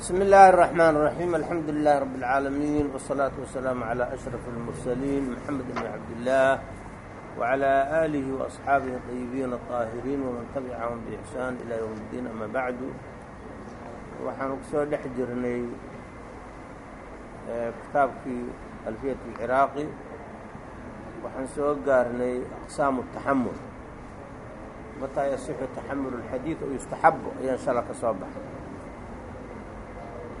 بسم الله الرحمن الرحيم الحمد لله رب العالمين والصلاة والسلام على أشرف المرسلين محمد بن عبد الله وعلى آله وأصحابه الطيبين الطاهرين ومن تبعهم بإحسان إلى يوم الدين أما بعد waxaanu ku soo dhex jirnay kitaabkii أlفiyaة الcراaqي waxaan soo gaarnay أqسaaم التaxamل مtىa يصح تحمل الحديث o يustaxab ayaan shala ka soo baxay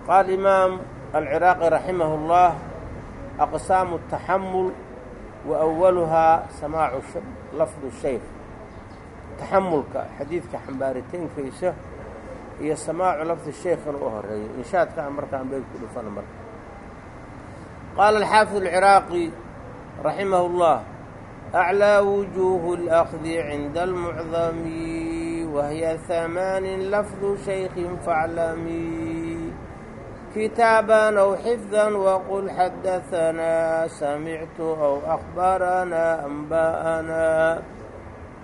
qaal imaam alciraaqi raximahu اllah aqsaamu الtaxamul wa أwaluhaa samaacu lafdu shayr taxamulka xadiidka xambaaritaynkiisa iyo samaacu lafdi shaykhana u horeeyo inshaadkaa markaan beed ku dhufana marka qaala alxaafid alciraaqi raximahu اllah أعlى وuجوه الأkذ عind الmعdm وهy ثaمان lفd شhayk فاعlmي kitaaban aw xifdan waqul xadahanaa samictu aw akhbaranaa anba'anaa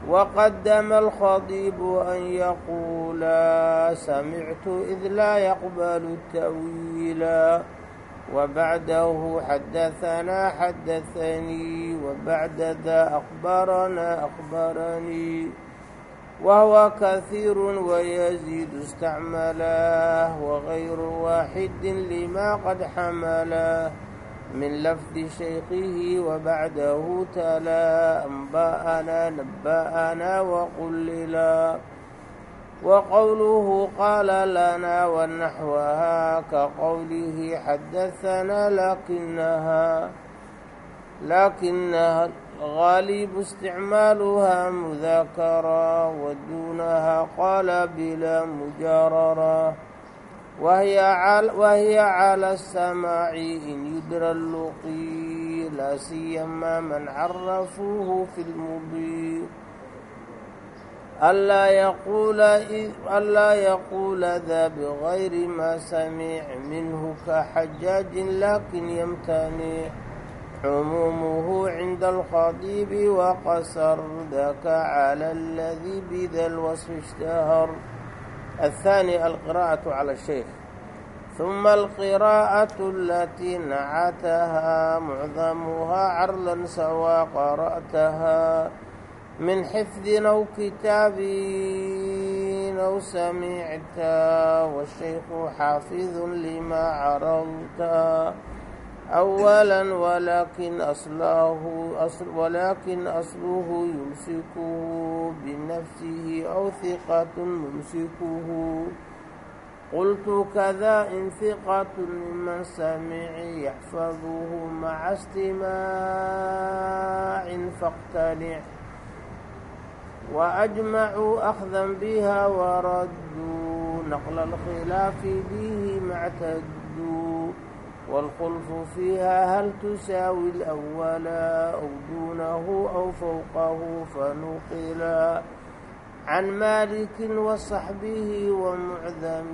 وqdم الخطيب أن يقuلا سمعت إذ لا يقبل التأويلا وبعده حدثنا حدثني وبعد ذا أخبرنا أخبرني وهو كثير ويزيد استعمله وغير واحد لما قد حمله من لفظ شيخه وبعده تلا أنباءنا نبأنا وقل لنا وقوله قال لنا ونحوها كقوله حدثنا لكنها لكنها غالب استعمالها مذكرا ودونها قال بلا مجررا وهي على, وهي على السماع إن يدرى اللقي لا سيما من عرفوه في المضي ألا يقول ألا يقول ذا بغير ما سمع منه كحجاج لكن يمتنع عمومه عند الخطيب وقصر ذاك على الذي بذا الوصف اشتهر الثاني القراءة على الشيخ ثم القراءة التي نعتها معظمها عرلا سوى قرأتها من حفظ أو كتاب أو سمعت والشيخ حافظ لما عرضت أولا ولكن أصله أصل ولكن أصله يمسكه بنفسه أو ثقة ممسكه قلت كذا إن ثقة ممن سمع يحفظه مع استماع فاقتنع وأجمعوا أخذا بها وردوا نقل الخلاف به ما اعتدوا والخلف فيها هل تساوي الأولى أو دونه أو فوقه فنقلا عن مالك وصحبه ومعذم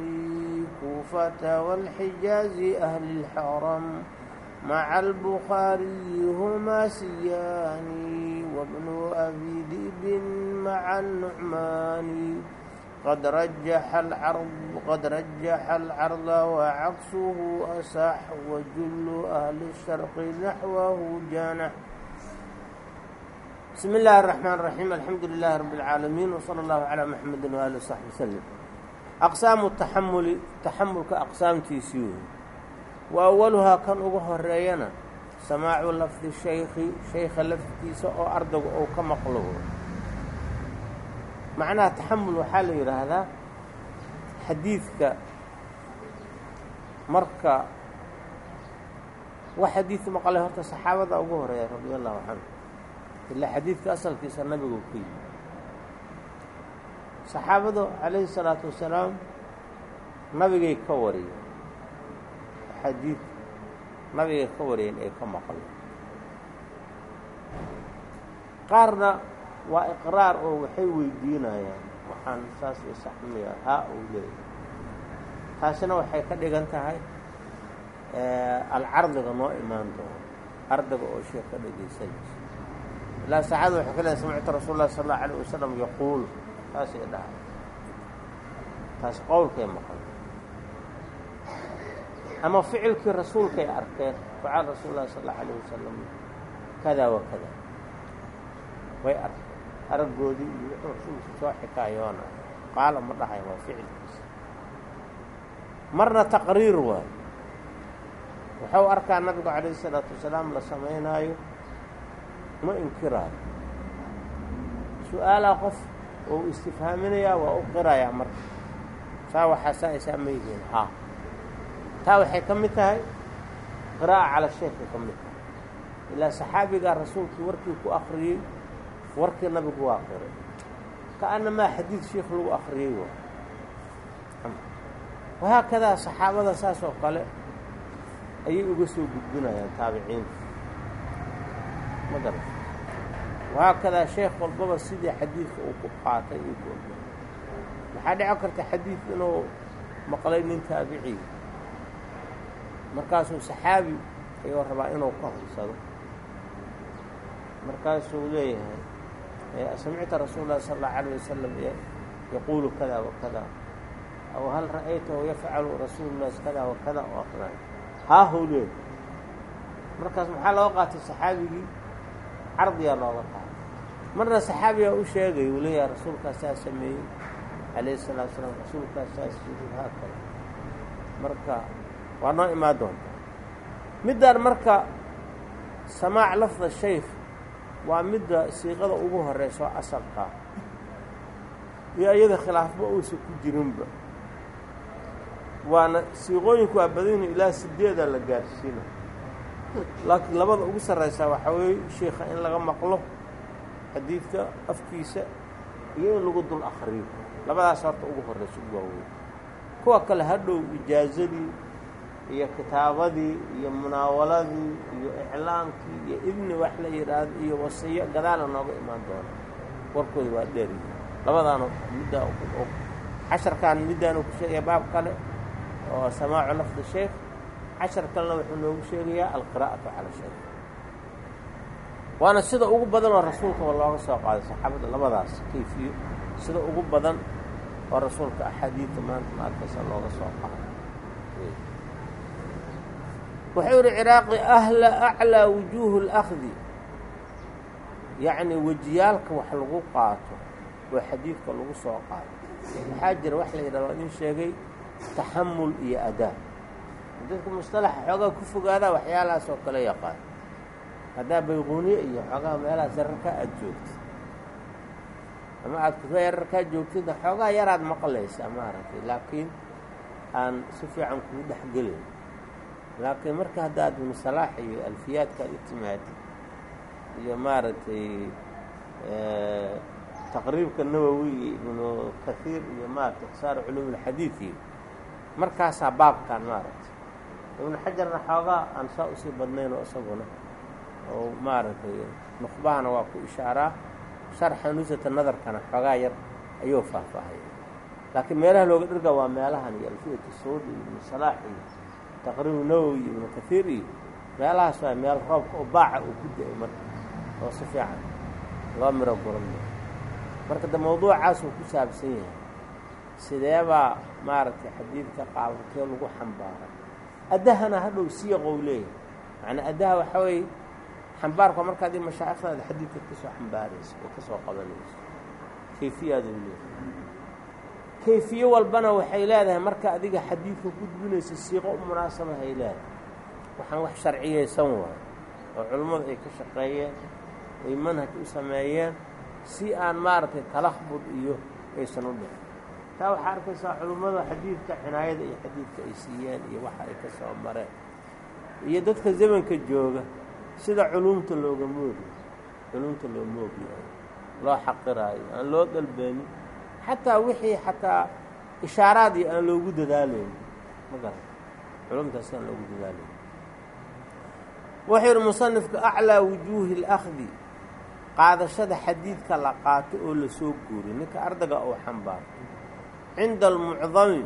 كوفة والحجاز أهل الحرم مع البخاري هما سيان وابن أبي ذئب مع النعمان qad rajaxa alcarda wacaksuhu asax wajulu ahli sharqi naxwahu jaanax bismi illaahi araxmaan raxiim alxamdu lilaahi rabbi اlcaalamiin wsala allahu calaa maxamedi waaali wsaxbi wsalim aqsaamu taxamuli taxamulka aqsaamtiisii wey wa awaluhaa kan ugu horeeyana samaacu lafdi shaykhi shaykha laftiisa oo ardaygu ou ka maqlo macnaha taxamul waxaa la yidhaahdaa xadiidka marka wax xadiid maqlay horta saxaabada ugu horreeya radia allahu canhu ilaa xadiidka asalkiisa nabigu ku yimi saxaabadu calayhi salaatu wasalaam nabigay ka wariyeen. Xadiid nabigay ka wariyeen ay ka maqleen. Qaarna waa iqraar oo waxay weydiinayaan waxaan saas i saxmiya haa uu leeyahay taasina waxay ka dhigan tahay alcardiga noo imaan doono ardayga oo sheek ka dhegaysanaysa ilaa saacada waxay ka leedahay samictu rasuul lah sal allau alayh wasalam yaquul taasay dhahay. Taas qowlkay maqan. Ama ficilkii rasuulkay arkeen facala rasuul lahi sal allau alayh wasalam kada wa kada way arkeen araggoodii iyo rasuulku soo xikaayoona. Qaala ma dhahay waa ficilkiisa marna taqriir waayo wuxuu arkaa nabigu calayh isalaatu wasalaam la samaynaayo. Ma inkiraayo. Su'aalaa qof ou istifhaaminayaa waa u qirayaa marka. Saa waxaa saa isaa ma yihiin. Haa taa waxay ka mid tahay qiraa'a cala sheekay ka mid tahay ilaa saxaabigaa rasuulkii warkii ku akriyey warkii nabigu waa qiray ka'annamaa xadiid sheikh lagu akriyey waa wahaakadaa saxaabada saas oo kale ayay uga soo gudbinayaan taabiciinta ma garat wahaakadaa sheekh walbaba sidii xadiidka uu ku qaatay iyo ku ogay maxaa dhici karta xadiid inuu maqlay nin taabiciy markaasuu saxaabi ayuu rabaa inuu ka horsado markaasuu leeyahay samicta rasuul lahi sala allahu alayh wasalam yaquulu kada wa kada aw hal ra'aytahu yafcalu rasuulu lahi kada wa kada oo aqrinay haahuu leeyahy markaas maxaa looga qaatay saxaabigii cardiyaa looga qaatay marna saxaabiyaa u sheegay uu leeyahay rasuulkaas saa sameeyey calayhi salatu salaam rasuulkaas saas yiri haakada marka waa noo imaan doontaa middaan marka samaac lafda shaykh waa midda siiqada ugu horeyso asalkaa iyo iyada khilaafba uusan ku jirinba waana siiqooyinku waa badaynu ilaa sideeda la gaarsiina laakiin labada ugu sarraysaa waxaa weeye sheikha in laga maqlo xadiidka afkiisa iyo in lagu dul akriyo labadaas horta ugu horraysa ugu waaweyn kuwa kale hadhow ijaazadii iyo kitaabadii iyo munaawaladii iyo iclaankii iyo idni wax la yidhaahdo iyo wasiyo gadaala nooga imaan doona. Warkooda waa dheeriyi labadaana middaa casharkan middaanu ku sheegaya baab kale oo samaacu lafdi sheekh. Cashar kalena wuxuu noogu sheegayaa alqiraa'atu cala sheekh. Waana sida ugu badan oo rasuulkaba looga soo qaaday saxaabada labadaas kayfiyo. Sida ugu badan oo rasuulka axaadiidta maanta maarkaysa looga soo qaaday wuxuu yihi ciraaqi ahla aclaa wujuuhu اlakdi yacni wejiyaalka wax lagu qaato oo xadiidka lagu soo qaato. Waxaa jira wax la yidhahdo? Idin sheegay taxamul iyo adaa dadka mustalaxa xoogaa ku fogaadaa waxyaalahaas oo kale yaqaan. Haddaa bayquuniye iyo xoogaa meelahaas yararkaa aada joogtid. Ama aada kufa yararkaa joogtidna xoogaa yaraad maqlaysaa maaragtay laakiin aan si fiican kugu dhex laakiin marka haddaad ibnu salaax iyo alfiyaadkaad u timaadid iyo maaragtay taqriibka nawowi ibnu kahiir iyo maaragtay ikhsaar culuum alxadiid iyo markaasaa baabkan maaragtay. Ibnu xajarna xoogaa aan saa u sii badnayn oo isaguna oo maaragtay nuqbahana waa ku ishaaraa sharxa nusata nadarkana xoogaa yar ayuu faahfaahaya laakiin meelaha looga dhirga waa meelahan iyo alfiyatu saudi iyo ibnu salaax iyo taqriibu nawowi iyo ibnu kahiir iyo meelahaas waa meel roobka oo baaca uu ku da'ay marka oo si fiican loo miro guran marka de mawduucaas uu ku saabsan yahay sideebaa maaragtay xadiidka qaabakee lagu xambaaray addahana hadhow siyaqou leeyahay macnaa addaha waxaa weeye xambaarka markaad i mashaa'ikhdaada xadiidka ka xambaarayso oo ka qabanayso kayfiyaaduu leeyahay kayfiye walbana waxay leedahay marka adiga xadiidka gudbinaysa siiqo u munaasabahay leedahay. Waxaan wax sharciyaysan waayo oo culummadu ay ka shaqeeyeen ay manhaj u sameeyeen si aan maaragtay talahbud iyo aysan u dhicin. Taa waxaa arkaysaa culummada xadiidka cinaayada iyo xadiidka ay siiyeen iyo waxa ay ka soo mareen. Iyo dadka zamanka jooga sida culuumta looga moogi culuumta loo moogyahay loo xaqiraayo aan loo dalbeenin xataa wixii xataa ishaaraadii aan loogu dadaalaynin ma garan culumtaas aan loogu dadaalayn wuxuu yidhi musanifka aclaa wujuuhi اlakdi qaadashada xadiidka la qaato oo la soo guuriy ninka ardayga uu xambaaro cinda almucdami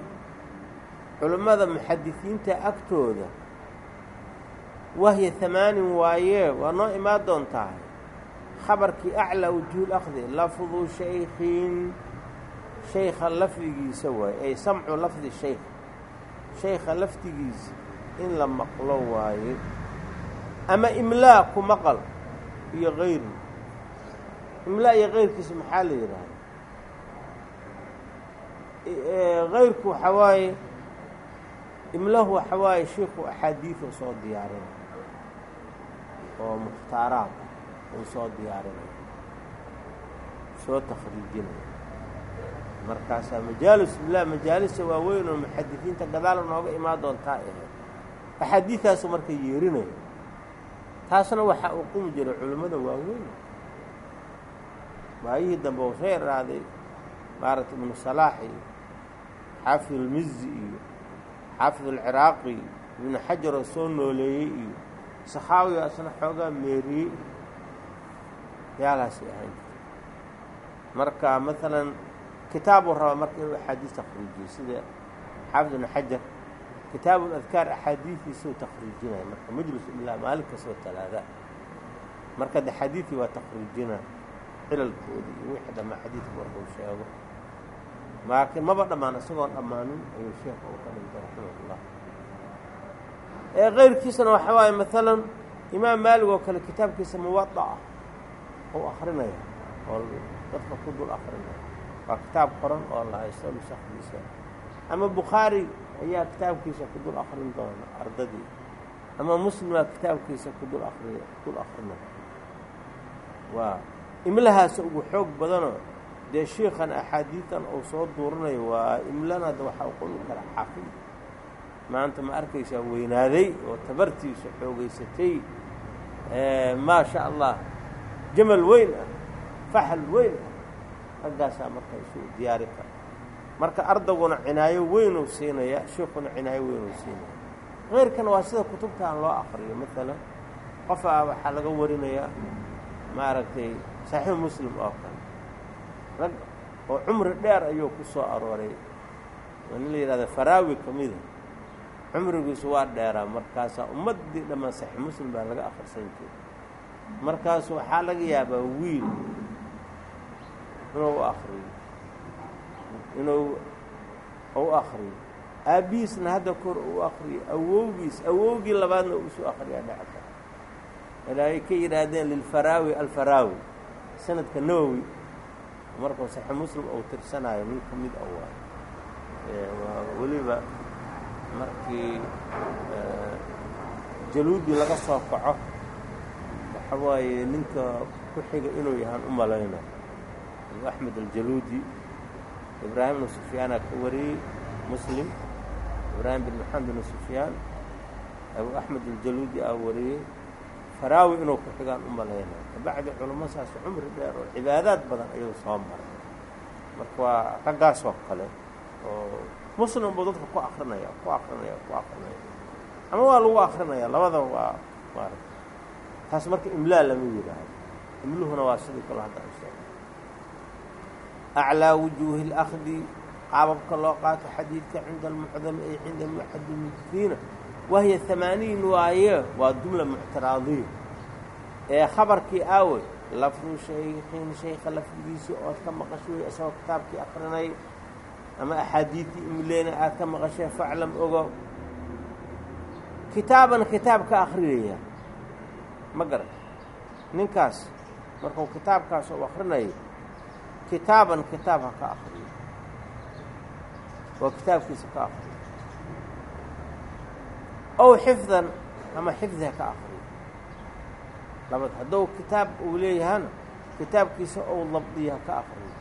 culimmada muxadisiinta agtooda wahya hamaanin waayee waa noo imaan doontahay. Khabarkii aclaa wujuuhi اlakdi lafdu shaykhin shaykha lafdigiisa waaye ay samcu lafdi shaykh shaykha lafdigiisa in la maqlo waaye ama imlaa ku maqal iyo kayri imlaa iyo kayrkiisa maxaa la yidhaahda kayrku waxaa waaye imlahu waxa waaye shiiku axaadiidu soo diyaarinay. Oo mukhtaaraad uu soo diyaarinay. Soo takhriijinay markaasaa majaalis billah majaalisa waaweyn oo gadaal nooga imaan doontaa ahayd axaadiidaasu marka yeerinayo taasna waxaa uu qumi jiray culimmada waaweyn. Waayihii dambe uu soo yaraaday maaragta ibnu salaax iyo xaafid ulmizi iyo xaafid alciraaqi iyo ibnu xajar oo soo nooleeyey iyo saxaawiga asna xoogaa meeriyey. Yaalaasay ahayn. Marka maalan kitaabuu rabaa marka inuu axaadiis takhriijiyo sida xaafid ibnu xajar kitaabu ladkaar axaadiidiisuu takhriijinaya marka majlis ilaa maalin kastoo talaada. Marka de xadiidkii waa takhriijina cilalkoodii iyo wixii dhammaa xadiidka markuu sheego. Laakiin maba dhammaan isagoon dhammaanin ayuu sheekha u ka dhintay raximahullah. Ee keyrkiisana waxa waaye maalan imaam maalig oo kale kitaabkiisa muwada ah uu akrinaya oo dadka ku dul akrinaya waa kitaab qoran oo la haysto nusakdiisa ama bukhaari ayaa kitaabkiisa ku dul akrin doona ardadii. Ama muslimaa kitaabkiisa ku dul akri dul akrinaya waa imlahaasa ugu xoog badanoo dee shiikan axaadiidan uu soo duurinayo waa imlana da waxaa u qoli kara xaafid maanta ma arkaysaa weynaaday oo tabartiisa xoogaysatay. Maa sha allah jamal weyn ah faxal weyn ah raggaasaa marka isu diyaari kara marka ardaguna cinaayo weynuu siinaya shiikuna cinaayo weynuu siinaya. Keyrkana waa sida kutubtaan loo akriyo maalan qofaa waxaa laga warinayaa maaragtay saxiix muslim oo kale. Rag oo cumri dheer ayuu ku soo arooray. Nin la yidhahda faraawi ka mida cumrigiisu waa dheeraa markaasaa ummaddii dhammaan saxiix muslim baa laga akhrisan jiray. Markaasu waxaa laga yaabaa wiil inuu akriyo inuu u akriyo aabbihiisna hadda kor u akriyo awowgiis awowgii labaadna uusoo akriyaa dhacda. Ilaa ay ka yidhaahdeen lilfaraawi alfaraawi sanadka nawowi markuu saxiix muslim uu tirsanaayo nin ka mid a waa weliba markii jaluudi laga soo kaco. Waxa waaye ninka ku xiga inuu yahaan u malayna abu axmed aljaluudi ibraahim bnu sufyaana ka wariyey muslim ibraahim bin maxamed bnu sufyaan abu axmed aljaluudi aa wariyey faraawi inuu ku xigaan u kabacdi culamo cumri dheer oo cibaadaad badan ayuu soo maray. Marka waa raggaasoo kale oo muslim buu dadka ku akrinaya ku akrinaya ku akrinaya ama waa lagu akrinaya labadaba waa taas marka imlaa lama yidhaahdo imluhuna waa sidii kalo hadda aclaa wujuuhi اlakdi qaababka loo qaato xadiidka cinda almucdami ay cinda muxadimikiina wahiya hamaaniin waaye waa jumla muctiraadiya ee khabarkii aawe lafdu shaykhin shaykha lafdigiisii ood ka maqashay isagoo kitaabkii akrinay ama axaadiidtii imleyna aad ka maqashay faclam ogo kitaaban kitaab ka akrinaya ma garan ninkaas markuu kitaabkaas u akrinayo kitaaban kitaab ha ka akriyo waa kitaabkiisa ka akriyo ow xifdan ama xifdi ha ka akriyo labada hadduu kitaab uu leeyahana kitaabkiisa ou dabdiya ha ka akriyo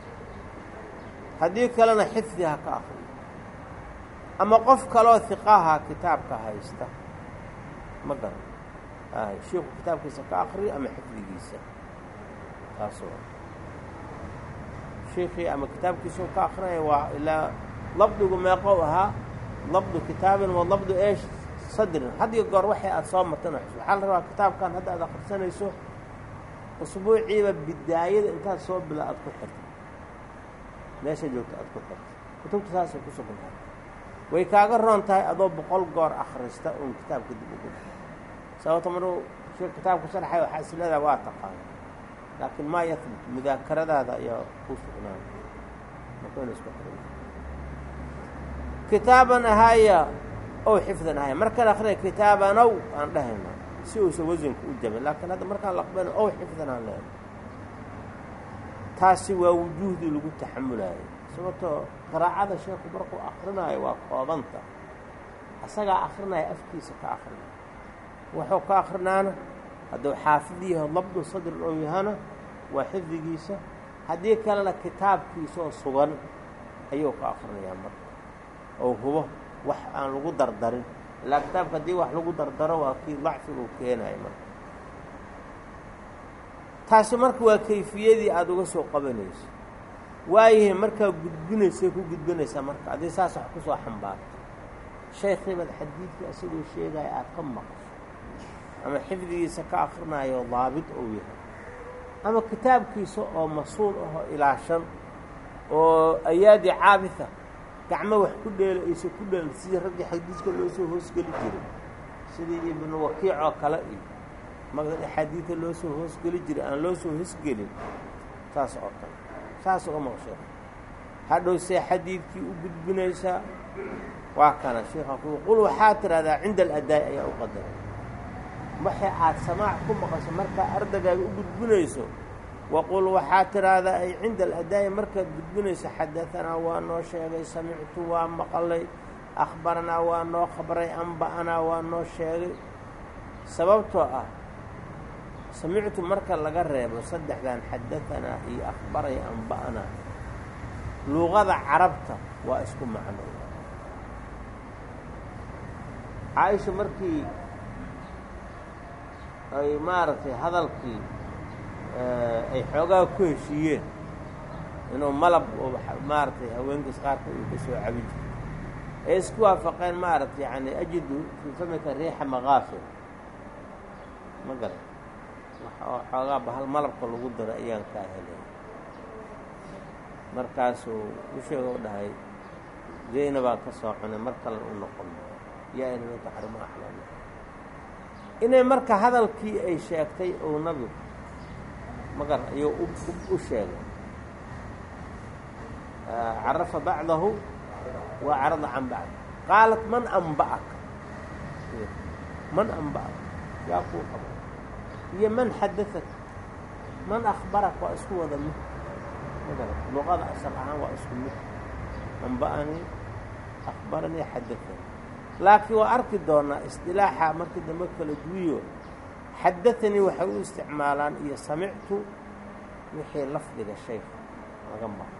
haddii kalena xifdi ha ka akriyo ama qof kaloo hiqaha kitaabka haysta ma garan shiiku kitaabkiisa ka akriyo ama xifdigiisa. Taasoo shiikii ama kitaabkiisau ka akrinaya waa ilaa labdigu meeqow ahaa labdu kitaabin wa labdu eesh sadrin. Hadiyo goor waxay aada soo martana waxaa la rabaa kitaabkan hadda aad akrisanayso usbuuciiba bidaayada intaad soo bila aad ku xirto. Meesha joogto aad ku xirto. Kutubta saasay ku sugantahay way kaaga roon tahay adoo boqol goor akhrista uun kitaabka dib ugu sababto maruu kitaabku sharxay waxaa is leedaha waa taqaana laakiin maa yahbut mudaakaradaada ayaa ku sugnaan. Marka ina isku xiran kitaaban ahaaya ow xifdan ahay markaan akrinay kitaabanow aan dhahayna si uusan wasanka u jabin. Laakiin hadda markaan laqbana ow xifdan aan leena taasi waa wujuuhdii lagu taxamulayo sababtoo qiraacada sheekhu markuu akrinaayo waa koobanta. Asagaa akrinaya afkiisa ka akrinaya wuxuu ka akrinaana hadduu xaafid yaho labdu sadrin oo yahana waa xifdigiisa. Haddii kalena kitaabkiisaoo sugan ayuu ka akrinayaa marka. Oo hubo wax aan lagu dardarin. Ilaa kitaabka haddii wax lagu dardaro waa kii dacfiga uu keenayo marka. Taasi marka waa kayfiyadii aada uga soo qabanayso. Waayahay markaa gudbinaysay ku gudbinaysaa marka. Haddii saas wax ku soo xambaarto. Shaykhiibad xadiidkii asagoo sheegaya aada ka maqasho ama xifdigiisa ka akrinayo daabit ou yahay. Ama kitaabkiisa oo mas'uul ahoo ilaashan oo ayaadii caabita gacmo wax ku dheela aysa ku dheelin sidii raggii xadiidka loo soo hoosgeli jiray sidii ibnu wakiic oo kale iyo magad axaadiida loo soo hoosgeli jiray aan loo soo hoosgelin saas oo kale saas uga maqsheek hadhow see xadiidkii u gudbinaysaa waa kana sheekha qul waxaa tidhahdaa cinda aladaai ayaa u qadaray waxay aad samaac ku maqasho markaa ardagaaga u gudbinayso waqul waxaa tidhaahdaa ay cinda aladaa'i markaad gudbinayso xadaanaa waa noo sheegay samictu waa maqalay akhbaranaa waa noo khabray amba'anaa waa noo sheegay. Sababtoo ah samictu marka laga reebo saddexdan xadaanaa iyo akhbaray amba'anaa luqada carabta waa isku macno. Caaisha markii ay maaragtay hadalkii ay xoogaa ku heshiiyeen inuu malab oo maaragtay haweenkiis qaarka uu ka soo cabi jiro ee isku waafaqeen maaragtay yani ajidu fii famika riixa makaafir ma garan oo xoogaa bahal malabka lagu daro ayaan kaa helay. Markaasuu u u dhahay zaynabaa ka soo cunay mar kale u noqon. Yaa inama taxrimo axlaam inay marka hadalkii ay sheegtay ou nabigu magar ayuu u sheegay. Carafa bacdahu wa carada can bacd. Qaalat man amba'aka man amba'aka yaa kuu qaba iyo man xadaaka man akhbaraka waa isku wada mid. Magar luqada asal ahaan waa isku mid. Amba'anii akhbaranii xadaanii laakiin waa arki doonaa isdilaaxa markii dambe kala duwiyo xadaanii waxay u isticmaalaan iyo samictu wixii lafdiga shayka laga maqo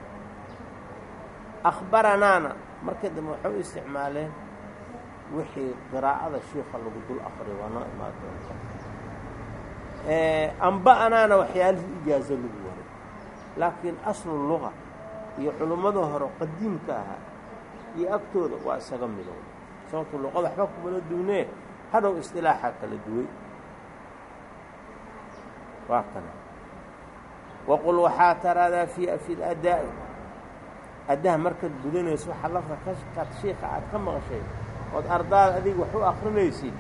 akhbaranaana markii dambe waxay u isticmaaleen wixii qiraa'ada shiika lagu dul akriyo waa noo imaan doonta. Amba'anaana waxyaalihii ijaazo lagu waray. Laakiin aslu luga iyo culummada hore qadiimka ahaa iyo agtooda waa isaga midow sababto luqada waxba kumala duwnee hadhow istilaaxa kala duway. Waa kana. Waqul waxaa taradaa fi fi ladaa'i addaha markaad gudanayso waxaa lafda kashkaad shiika aad ka maqashay ood ardaada adiga wax u akrinaysid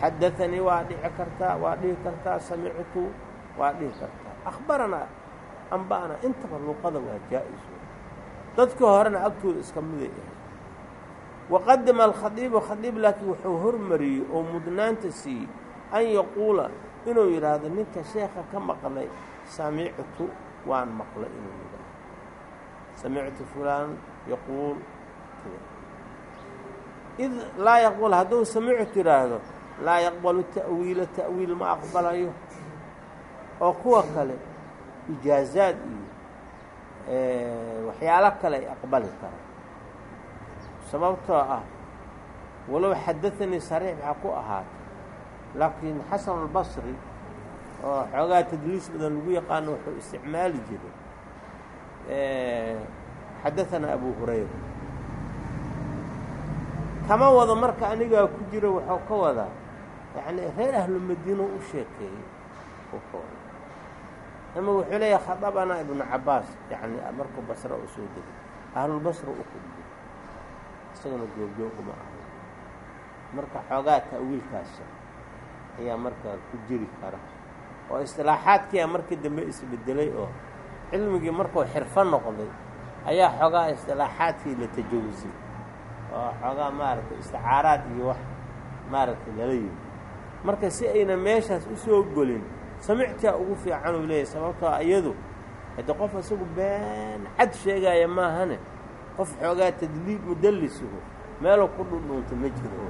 xadaanii waa dhici kartaa waa dhihi kartaa samictu waa dhihi kartaa. Akhbaranaa amba'ana intaba luqada waa jaa-is. Dadka horena agtooda iska miday waqadama alkhadiibu khadiib laakiin wuxuu hormariyey oo mudnaanta siiyey an yaquula inuu yidhaahdo ninka sheekha ka maqlay samictu waan maqlay inuu yidhaahdo samictu fulaan yaquul id laa yaqbal hadduu samictu yidhaahdo laa yaqbalu ta'wiila ta'wiil ma aqbalayo oo kuwa kale ijaazaad iyo waxyaalo kale ay aqbali karaan sababtoo ah walow xadaanii sariix waxaa ku ahaatay laakiin xasan albasri oo xoogaa tadliis badan lagu yaqaano wuxuu isticmaali jiray xadaanaa abu hurayra. Kama wado marka anigaa ku jira waxuu ka wadaa yacni reer ahlu u sheekeeyey ama wuxuu leeyahay khadabanaa ibnu cabaas yacni markuu basra u soo degay ahlulbasra u kudbay isagana goobjooguma aha. Marka xoogaa ta'wiilkaasa ayaa markaa ku jiri kara oo istilaaxaadkiia markii dambe isbedelay oo cilmigii markuu xirfo noqday ayaa xoogaa istilaaxaadkii la tajawusay oo xoogaa maaragtay isticaaraad iyo wax maaragtay lala yimi marka si ayna meeshaas u soo golin samictaa ugu fiican uu leeyahy sababtoo iyadu hadde qof isagu been cad sheegaaya maahane qof xoogaa tadliib mudallisuhu meeluu ku dhundhuunta ma jiro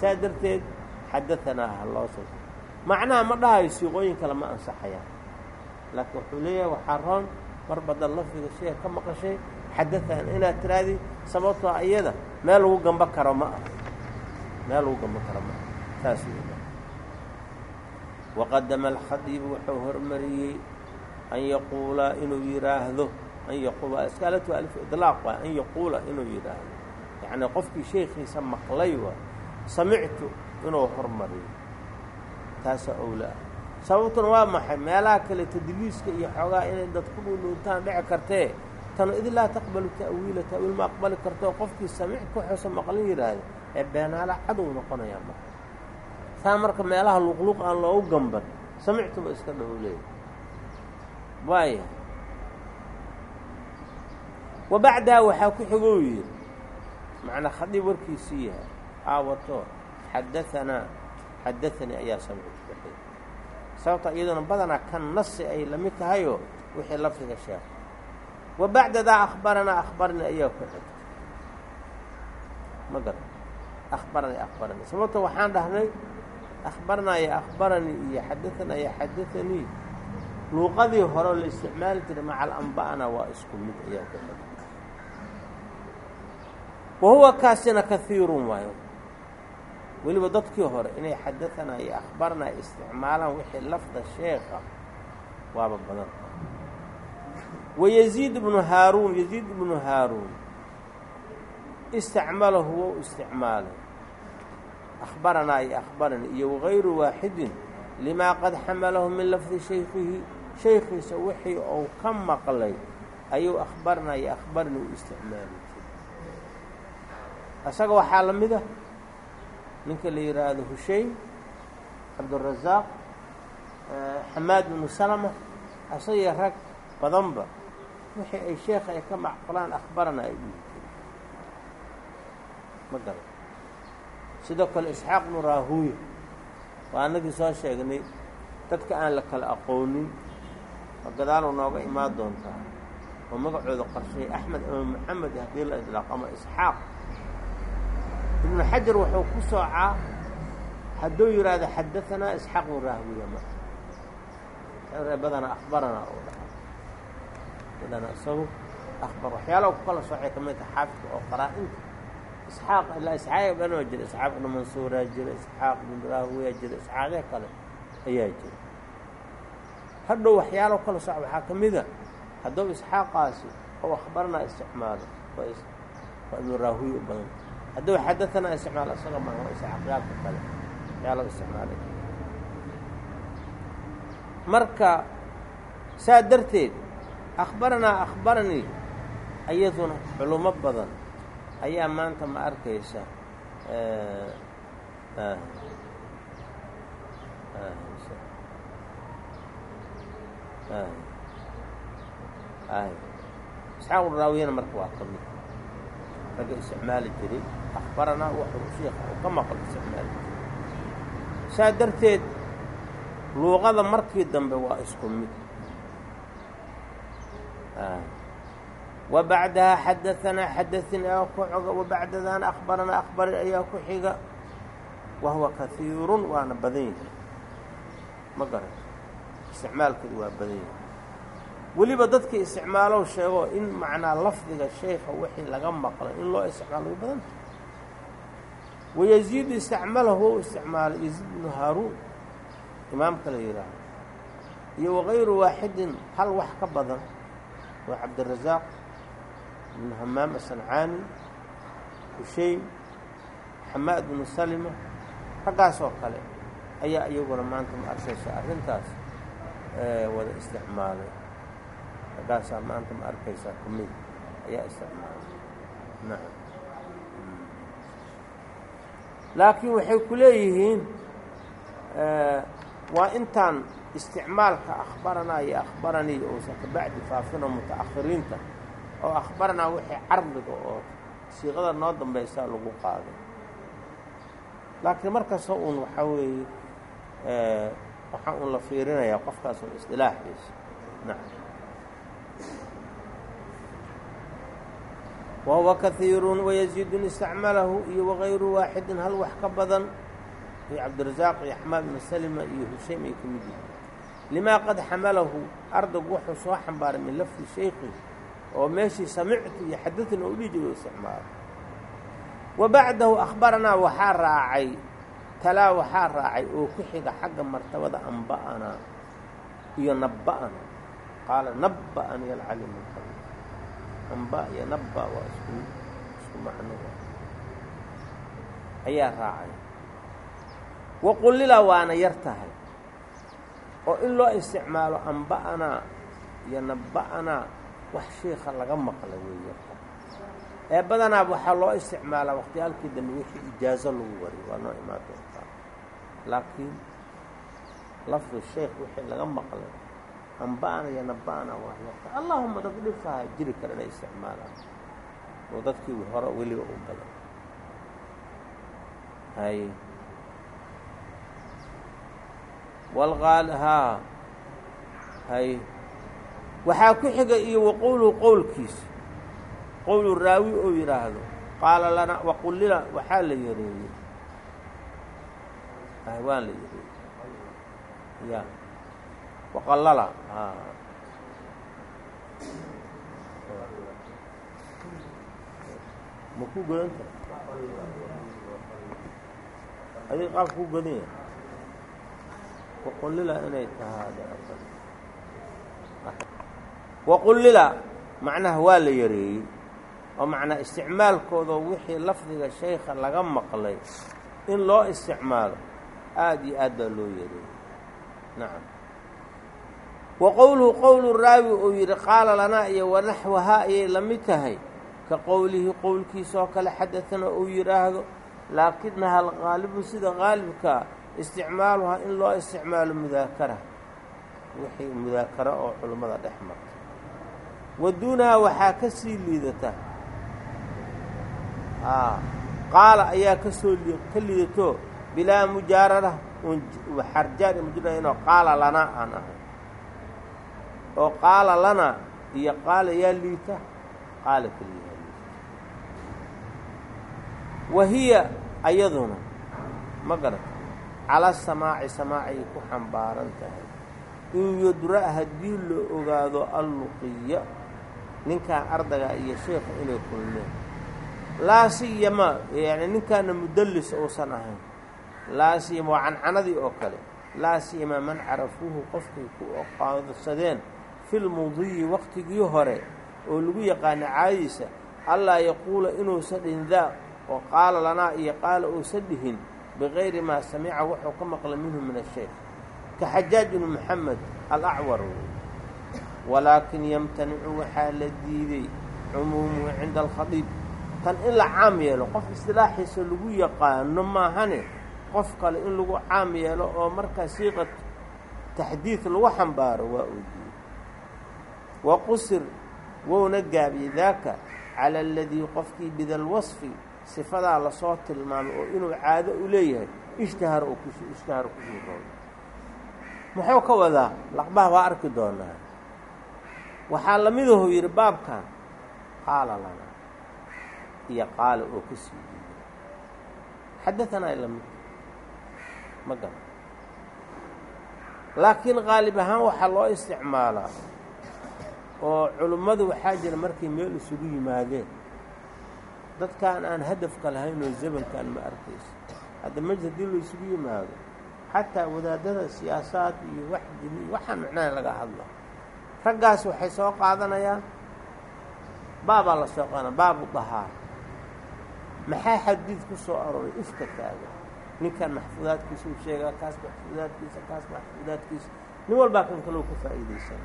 saa darteed xadaanaa ha loo soo macnaha ma dhahayo siiqooyin kale ma ansaxayaan. Laakiin wuxuu leeyahay waxaa roon mar badan lafdiga sheeg ka maqashay xadaana inaad tiraadi sababtoo iyada meel lagu gamba karo ma ah meel lagu gamba karo ma ah saas waqadama alkhadiibu wuxuu hormariyey an yaquula inuu yidhaahdo iskaalatu alif idlaaq waa an yaquula inuu yidhaahdo. Yacnii qofkii sheekhiisa maqlay waa samictu inuu hormariyo. Taasa owlaa sababtuna waa maxay? Meelaha kale tadliiska iyo xoogaa inay dad ku dhuundhuuntaan dhici kartee tanu id laa taqbalu ta'wiila ta'wiil ma aqbali kartoo qofkii samictu waxuusa maqlin yidhaahda ee beenaala cadow noqonayaa marka saa marka meelaha luqluq aan loogu gamban samictuba iska dhow leeya wa bacdaha waxaa ku xigou yidhi macnaa khadiib warkiisii yahay aawato xadaanaa xadaanii ayaa samictu sababta iyaduna badanaa kan nasi ay la mid tahayoo wixii lafdiga sheekh wa bacdadaa akhbaranaa akhbarni ayaa ku xigta. Ma garan akhbarani akhbarani. Sababta waxaan dhahnay akhbarnaa ya akhbaranii iyo xadaanaa ya xadaanii luuqadii hore la isticmaali jiray maca alamba'ana waa isku mid ayaa ku xigta wa huwa kaasina kaiirun waayo weliba dadkii hore inay xadaanaa iyo akhbarnaa isticmaalaan wixii lafda sheekha waaba badan wayaziid ibnu haaruun yaziid ibnu haaruun istacmalahu wou isticmaalay akhbaranaa iyo akhbaranii iyo wagayru waaxidin limaa qad xamalahu min lafdi shaykhihi shaykhiisa wixii uu ka maqlay ayuu akhbaranaa iyo akhbaranii u isticmaali jiray isaga waxaa la mid a ninka la yidhaahdo hushayn cabdurasaaq xamaad binu salama asagii rag badanba wixii ay sheekha ay ka macqulaan akhbarana ay dhihi ma garan sidoo kale isxaaq bnu raahuuya waa annagii soo sheegnay dadka aan la kala aqoonin oo gadaalu nooga imaan doontaa? Oo magacooda qarshay axmed ama maxamed haddii la idlaaqo ama isxaaq ibnu xajar wuxuu ku soocaa hadduu yidhaahdo xadaanaa isxaaq bnu rahwiya ma badana akhbaranaa uu dhahaa badana isagu akhbar waxyaalaha ku kala soocay ka mid taha xaafidka oo qaraa-inta isxaaq ilaa isxaaq dhan oo jira isxaaq ibnu mansuuraa jira isxaaq ibnu rahwiya jira isxaaqyo kale ayaa jira hadhow waxyaalaha ku kala sooca waxaa ka mida hadduu isxaaqaasi ou akhbaranaa isticmaalo waa ibnu rahwiya u badan hadduu xadaanaa isticmaalo isaga ma isxaaqyaadka kale waxyaalo isticmaalay marka saa darteed akhbaranaa akhbaranii iyaduna culummo badan ayaa maanta ma arkaysa isxaaq uraawiyana marka waa ka mid ragga isticmaali jiray akhbaranaa wuxuu shiikha uu ka maqlo isticmaali jiray saa darteed luuqada markii dambe waa isku mid. Wa bacdaha xadaanaa xadain ayaa ku xoga wa bacdadaana akhbaranaa akhbari ayaa ku xiga. Wa huwa kaiirun waana badan yahay. Ma garan isticmaalkeedu waa badan yahay. Weliba dadkii isticmaalow sheego in macnaa lafdiga sheykha wixii laga maqlay in loo isticmaalo wayaziidu istacmalahu wou isticmaalay yaziid bnu haaruun imaamka la yidhaaho iyo wagayru waaxidin hal wax ka badan waa cabdirasaaq ibnu hamaam asancaani hushayn xamaad bnu salima raggaas oo kale ayaa iyaguna maanta ma arkaysa arrintaas wada isticmaalay raggaasaa maanta ma arkaysaa kumid ayaa isticmaalay nacam laakiin waxay ku leeyihiin waa intaan isticmaalka akhbaranaa iyo akhbaranii uusan ka bacdi faafino muta'akhiriinta oo akhbaranaa wixii cardiga oo siiqada noo dambaysaa lagu qaaday. Laakiin markasta uun waxaa weeye waxaa uun la fiirinayaa qofkaas un isdilaaxiisa wahuwa kahiirun wayaziidun istacmalahu iyo wagayru waaxidin hal wax ka badan iyo cabdirasaaq iyo axmaad ibnu salima iyo hushaym ay ka mid yihiin limaa qad xamalahu ardaygu wuxuu soo xambaaray min lafdi shaykhi oo meeshii samictu iyo xadadna u dhihi jiro isticmaalo wa bacdahu akhbaranaa waxaa raacay talaa waxaa raacay oo ku xiga xagga martabada amba'anaa iyo nabba'ana qaala nabba'ani alcalimu amba iyo nabba waa isku isku macno. Ayaa raacay. Waqullila waana yar tahay. Oo in loo isticmaalo amba'anaa iyo nabba'anaa wax shiika laga maqla wey yarta ee badanaaba waxaa loo isticmaalaa wakhtiyaalkii dambe wixii ijaazo lagu wariyo waa noo imaan doontaa. Laakiin lafdu sheekh wixii laga maqlay amba'ana iyo nabba'ana waa yarta allahuma dad dhifaha jiri kara inay isticmaalaan. Oo dadkii hore weliba u badan. Hay. Walqaal haa hay. Waxaa ku xiga iyo waqowluhu qowlkiisa qowlu raawi oo yidhaahdo qaala lana waqullila waxaa la yareeyey. Waan la yareeyey. Ya waqallala ma ku godan kara adig ku godan yahay waqulila inay tahaada waqullila macnaha waa la yareeyey. Oo macnaa isticmaalkooda wixii lafdiga shaykha laga maqlay. In loo isticmaalo aada iyo aad baa loo yareeyey wa qowluhu qowlu raawi uu yidhi qaala lanaa iyo wanaxwahaa ayay la mid tahay. Ka qowlihi qowlkiisa oo kale xadatana uu yidhaahdo laakinaha alqaalibu sida qaalibkaa isticmaaluhaa in loo isticmaalo mudaakara. Wixii mudaakaro oo culummada dhex marta. Wa duunahaa waxaa ka sii liidata. Qaala ayaa ka soo ka liidato bilaa mujaarada xarjaan mujinoo qaala lanaa aan ahay oo qaala lanaa iyo qaala yaa liita qaala keliya yaa wa hiya ayaduna ma garata cala samaaci samaacay ku xambaaran tahay. In yudra haddii la ogaado alluqiya ninkaan ardaga iyo sheekha inay kulmeen. Laa siyama yani ninkaana mudallis uusan ahayn. Laa siyama waa cancanadii oo kale. Laa siyama man carafuuhu qofkay ku oqaadsadeen filmudiyi waqtigii hore oo lagu yaqaana caadiisa allaa yaquula inuusan dhihin daa oo qaala lanaa iyo qaala uusan dhihin bigayri maa samica wuxuu ka maqla minhu min ashaykh ka xajaaj bnu moxamed alacwar. Walaakin yamtanicu waxaa la diiday cumuumuhu cinda alkhadiib. Tan in la caam yeelo qof istilaaxiisa lagu yaqaano maahane qof kale in lagu caam yeelo oo markaa siiqa taxdiid lagu xambaaro waa uu diiday wa qusir wouna gaabiyey daaka cala aladii qofkii bidalwasfi sifadaa la soo tilmaamay oo inuu caado u leeyahay ku ishtahar ku sii rooda muxuu ka wadaa? Laqbaha waa arki doonaa. Waxaa lamidahu yidhi baabkan qaala lanaa iyo qaala oo ka sii diiday. Xadaanaa la mid ma garan laakiin qaalib ahaan waxaa loo isticmaalaa oo culummadu waxaa jira markay meel isugu yimaadeen. Dadkaan aan hadafka lahayn oo zamankan ma arkayso. Hadda maj haddii la isugu yimaado. Xataa wadaadada siyaasaad iyo wax dini waxaan micnaha laga hadla raggaas waxay soo qaadanayaan. Baabaa la soo qaadana baabu dahaar. Maxaa xadiid ku soo arooray? Ifka taaga. Ninkan maxfuudaadkiisa uu sheegaa kaas maxfuudaadkiisa kaas maxfuudaadkiisa nin walbaa kan kaloo ka faa'iidaysan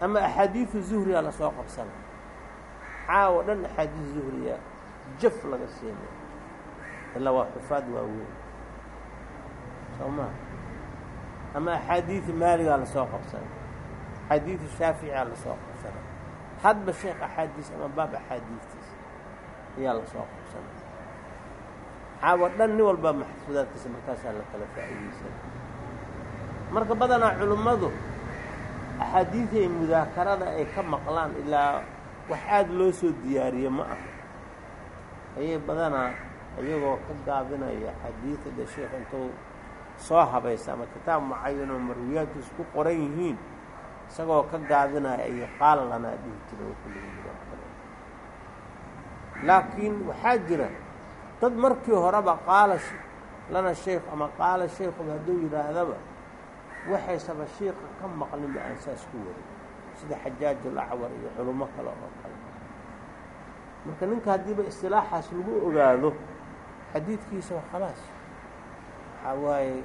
ama axaadiidu zuhriyaa la soo qabsana caawo dhan axaadiis zuhriya jaf laga siinay ilaa waa xufaad waaweyn. Soo maa ama axaadiidu maaligaa la soo qabsana axaadiidu shaaficiyaa la soo qabsana hadba sheekh axaadiis ama baab axaadiistiisa ayaa la soo qabsanaya xaawa dhan nin walba maxfuudaadkiisa markaasaa la kala faa'iidaysan marka badanaa axaadiiday mudaakarada ay ka maqlaan ilaa wax aada loo soo diyaariye ma aha. Ayay badanaa iyagoo ka gaabinaya xadiida de sheikh intuu soo habaysa ama kitaab mucayanoo marwiyaadkiis ku qoran yihiin isagoo ka gaabinaya ayay qaal lanaa dhihi jira oo laakiin waxaa jira dad markii horeba qaala lana sheikh ama qaala sheikhuba hadduu yidhaahdaba waxaysaba shiika ka maqlinba aan saas ku warin sida xajaajul acwar iyo culummo kale oo kale. Marka ninka haddiiba istilaaxaas lagu ogaado xadiidkiisa khalaas waxaa waaye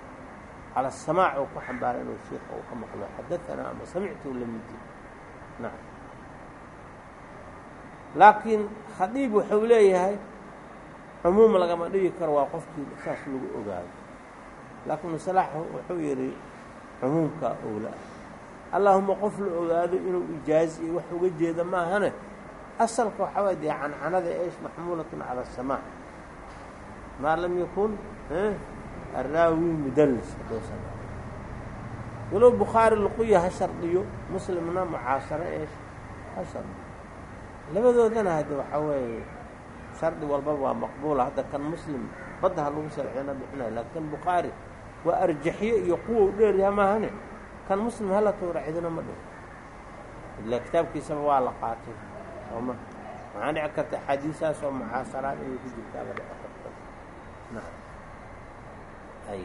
cala samaac oo ku xambaara inuu shiika uu ka maqlo xadaanaa ama samictu lamidi nacam laakiin khadiib wuxuu leeyahay cumuum lagama dhigi karo waa qofkii saas lagu ogaado. Laakiin masalaax wuxuu yidhi cumuumka owla allaahuma qof la ogaado inuu ijaazi iyo wax uga jeeda maahane. Asalka waxaa waay dee cancanada eesh maxmuulatun cala asamaac maa lam yakun araawi mudallis haduusan walow bukhaari luquya ha shardiyo muslimna mucaasaro eesh ha shardiyo labadoodana hadde waxaa weeye shardi walbaba waa maqbuula hadda kan muslim badda ha lagu sharciyana bixinayo laakin kan bukhaari waa arjaxiyo iyo kuwa u dheeryaha maahane? Kan muslim hala tuura cidina ma dhiho ilaa kitaabkiisaba waa la qaatay. Sooma maxaa dhici karta axaadiisaas oo mucaasaraan inay ku jirtaaba dhici karta ay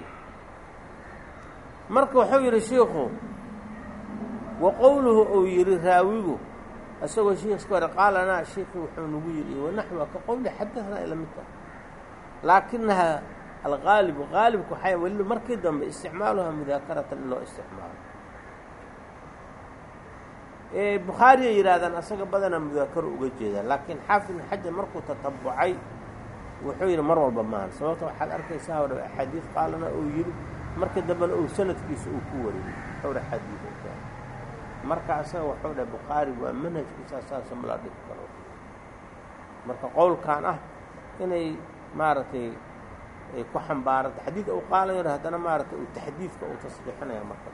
marka wuxuu yidhi shiikhu wa qowluhu uu yidhi raawigu isagoo shiikiska hore qaalanaa shiikii wuxuu nagu yidhi wanaxwa ka qowli xadahnaa ila mid taha laakinaha algaalibu gaalibka waxay weli markii dambe isticmaaluhaa mudaakaratan in loo isticmaalo bukhaari ay yidhahdaan asaga badanaa mudaakaro uga jeedaan laakiin xaafid ibn xajar markuu tatabucay wuxuu yidhi mar walba maahan sababta waxaad arkaysaa hore axaadiid qaalana uu yidhi markii dambena uu sanadkiisa uu ku wariyey dhowr axaadiid marka asaga wuxuu dhahay bukhaari waa manhajkiisa saasa mala dhigi karo marka qowlkan ah inay maaragtay ay ku xambaaranta. Xadiid uu qaalan yar haddana maaragtay uu taxdiidka uu tasriixinaya marka.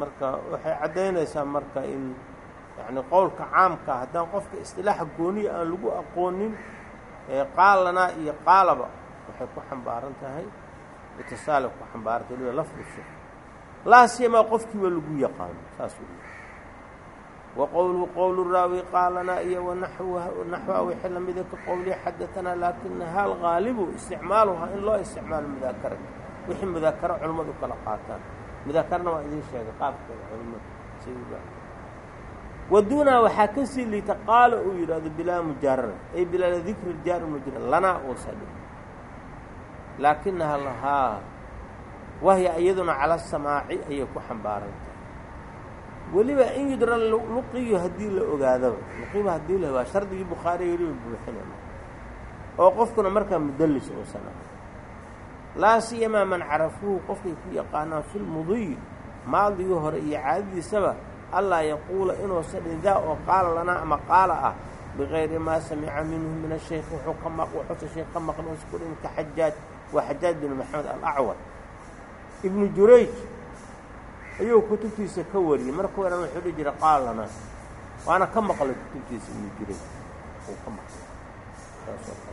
Marka waxay caddaynaysaa marka in yacni qowlka caamka haddaan qofka istilaaxa gooniya aan lagu aqoonin qaalanaa iyo qaalaba waxay ku xambaaran tahay. Itisaalay ku xambaaran tahay waliba lafdu shek laa siyamaa qofkiiba lagu yaqaano saas u wa qowluhu qowlu raawi qaalanaa iyo wanaxwa wixii lamida ka qowliya xadatanaa laakinaha algaalibu isticmaaluhaa in loo isticmaalo mudaakara wixii mudaakaro culimmadu kala qaataan mudaakarana waa idiin sheegay qaabkeeda culimmadu waduunaa waxaa ka sii liita qaala uu yidhaahdo bilaa mujaarara ay bilaa dikri jaar mujra lanaa uusa laakinaha lahaa wahya iyaduna cala samaaci ayay ku xambaarantah weliba in yudra luqiyu haddii la ogaadaba luqiba haddii la waa shardigii bukhaariya weliba buuxinama oo qofkuna markaa mudallis uusan ah laa siyamaa man carafuuhu qofkay ku yaqaanaan fi lmudiy maadigii hore iyo caadadiisaba allaa yaquula inuusan dhin oo qaala lanaa ama qaala ah bikayri maa samica minhu min ashaykh wuxuu ka maq wuxuusa sheekh ka maqan uusa ku dhin ka xajaaj waa xajaaj bin maxamed alacwar. Ibnu jurayj ayuu kutubtiisa ka wariyey. Markuu dhan wuxuu dhihi jiray qaala lanaa waana ka maqlay kutubtiisa ibnu jurayj uu ka maqlay. Saasoo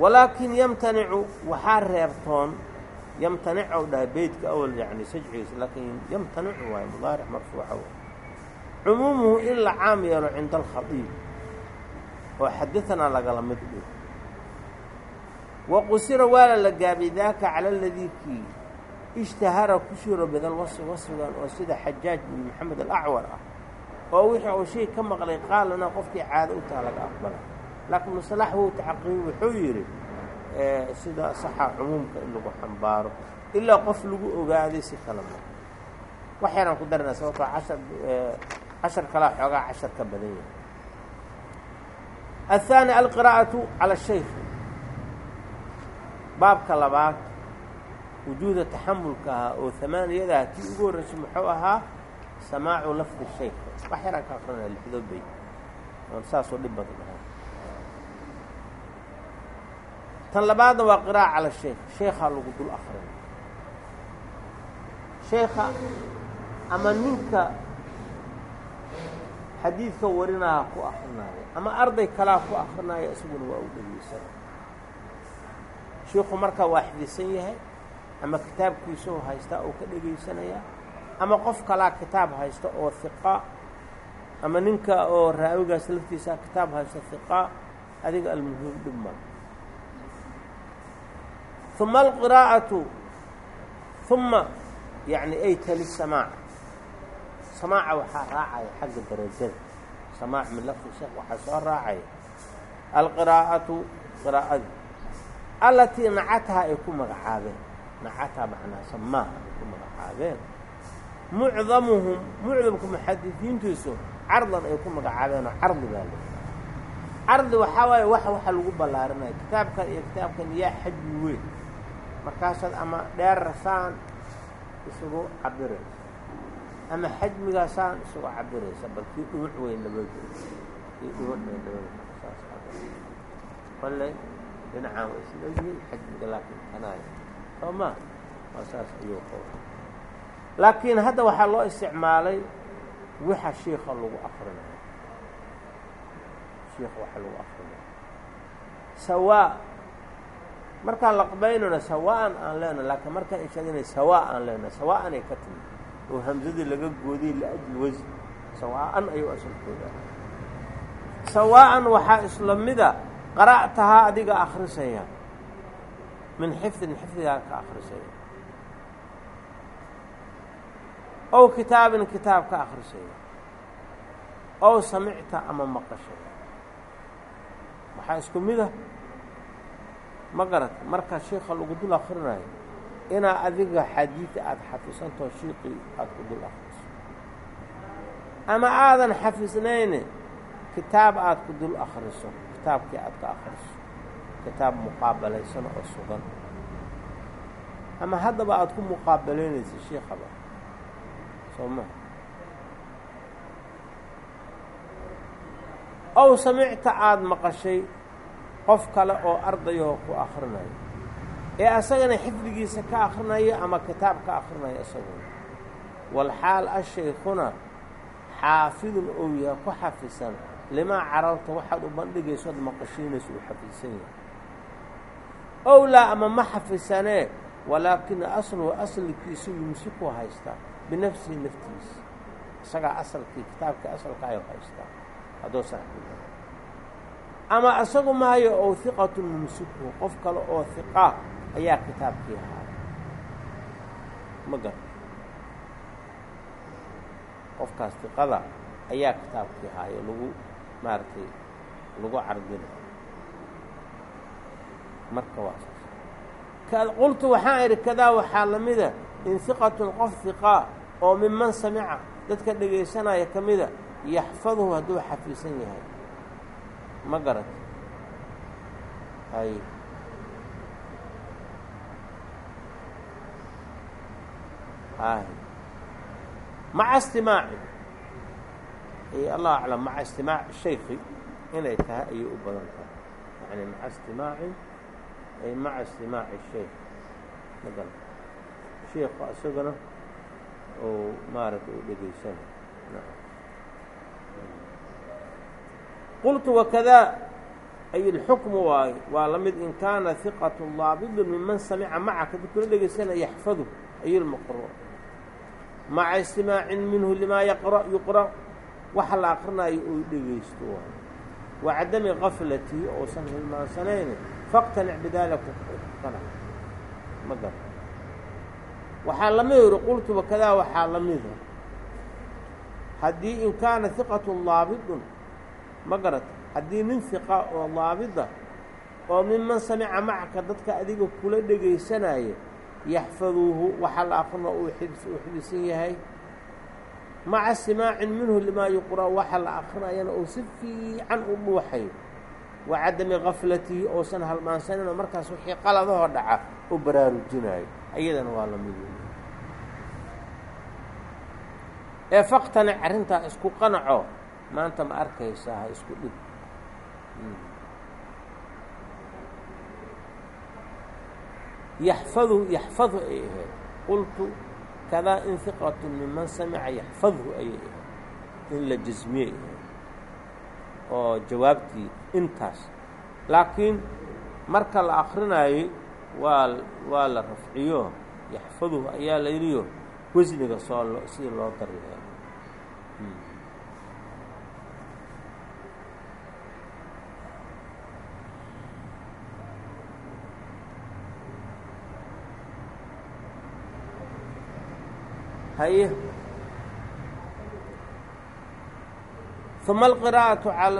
walaakin yamtanicu waxaa reebtoon yamtanic ou dhahay beytka awal yani sajcigiisa laakiin yamtanicu waayo mudaaric marfuuca w cumuumuhu in la caam yeelo cinda alkhadiib oo xadaanaa lagala mid dhig wa qusira waala la gaabiyey daaka cala aladii kii ishtahara ku shiro badan wasfi wasfigan oo sida xajaaj bin maxamed alacwar ah oo wixii uu shay ka maqlay qaalana qofkii caado u taha laga aqbala laakiin musalax wou taxaqiibi wuxuu yidhi sida saxa cumuumka in lagu xambaaro ilaa qof lagu ogaaday si kala ma wax yaraan ku daranaa sababtoo cashar cashar kalaa xoogaa cashar ka badan yahay الثاني القراءة على الشيخ baabka labaad wujuuda taxamulkaha oo amaaniyadaha kii ugu horreysay muxuu ahaa samaacu lafdi shayk wax yaraan ka aqrinaya lixdoo bay oon saasoo dhib badan ahay tan labaadna waa qiraa'a cala sheikh sheekhaa lagu dul akrinay sheekha ama ninka xadiidka warinaa ku akrinaayo ama arday kalaa ku akrinaayo isaguna waa u dhegeysanay shiikhu markaa waa xifdisan yahay ama kitaabkiisao haystaa oo ka dhegaysanayaa ama qof kalaa kitaab haysta oo hiqa ama ninka oo raawigaas laftiisa kitaab haysta hiqa adiga almuhim dhibma uma alqiraa'atu uma yani ay tali samaac. Samaaca waxaa raacaya xagga darajada. Samaac min lafdi sheekh waxaa soo raacaya alqiraa'atu qiraa'adii allatii nacataha ay ku magacaabeen nacataha macnaa samaaha ay ku magacaabeen? Mucdamuhum mucdamka muxadisiintiisu cardan ay ku magacaabeenoo cardi baa la cardi waxaa waaye wax waxa lagu ballaarinaya kitaabkan iyo kitaabkan yaa xajmi weyn. Markaasaad ama dheerasaan isugu cabiraysa ama xajmigaasaan isugu cabiraysa bal kii dhuuc weyn labada kii dhuuc weyn labada saas kolley dhinacaan waa isleeyihiin xajmiga laakiin kanaaya soo ma waa saas ayuu qowl laakiin hadda waxaa loo isticmaalay waxa shiika lagu akrinayo shiika waxa lagu akrinayo sawaa markaan laqbaynona sawaan aan leenahay laakiin markaan ishadinay sawaa aan leenahay sawaan-ay ka timi oo hamsadii laga goodiyey liajli wasn sawaa-an ayuu asalkooda sawaa-an waxaa isla mida qara'tahaa adiga akrisaya min xifdin xifdigaa ka akrisaya ow kitaabin kitaab ka akrisaya ow samicta ama maqashaya waxaa isku mida ma garata marka shiika lagu dul akrinayo inaa adiga xadiida aada xafisantao shiiqii aada ku dul akriso ama aadan xafisnayne kitaab aada ku dul akriso kitaabkii aada ka akriso kitaab muqaabalaysan oo sugan. Ama haddaba aada ku muqaabalaynaysa shiikaba soo ma ow samicta aada maqashay qof kale oo ardayoo ku akrinayo ee asagana xifdigiisa ka akrinayo ama kitaab ka akrinayo isaguna walxaal ashaykhuna xaafidun ou yahay ku xafisan. Limaa cararta waxaad u bandhigayso ad maqashiinayso uu xafisan yahay ow laa ama ma xafisanee walaakina asluhu asalkiisu yumsiku haystaa binafsihi naftiisa isagaa asalkii kitaabkii asalkaayo haystaa haddoosan ama isagu maayo ow hiqatun mumsikuhu qof kale oo hiqaa ayaa kitaabkii haaya ma gar qofkaas hiqada ayaa kitaabkii haayo lagu maaragtay lagu cardina marka waa saas qultu waxaan idhi kadaa waxaa la mida in hiqatun qof hiqaa oo minman samica dadka dhegaysanaya ka mida yaxfaduhu hadduu xafiisan yahay. Ma garat hay maca istimaaci. Allah aclam maca istimaaci shayki inay tahay ayay u badan tahay. Yani maca istimaacin ay maca istimaaci shaykh ma garat sheikhu isagana oo maaragta u dhegaysanay qultu wakadaa ay اlxukmu waayo waa la mid in kaana hiqaة daabidun miman samica macaka dadkula dhegaysanaya yaxfadu ay lmaqru maca istimaacin minhu limaa yuqra waxa la akrinayo uu dhegaysto waayo wa cadami gaflatihi ousan hilmaansanayni faqtanic bidaalika qanac ma gar waxaa la mid yihi qultu wakadaa waxaa la mida haddii in kaana hiqaة daabidun ma garata haddii nin hiqa oo daabida oo minman samica macaka dadka adiga kula dhegaysanaya yaxfaduuhu waxa la akrino uu xifdisan yahay maca simaacin minhu limaa yuqra waxa la akrinayana uu si fiican u dhuuxayo wa cadami gaflatihi ousan halmaansaninoo markaas wixii qaladahoo dhaca u baraarujinayo iyadana waa la mid ee faqtanic arrintaa isku qanaco maanta ma arkaysaa ha isku dhib yaxfadhu yaxfadhu ay ahayd. Qultu kadaa in hiqatu minman samica yaxfadhu ayay ahayd. In la jasmiyey ahayd oo jawaabtii intaas. Laakiin marka la akrinaayo waa waa la rafciyo yaxfaduhu ayaa la yidhiyo wasniga soo sidii loo daryeelo. Haye uma alqiraa'atu al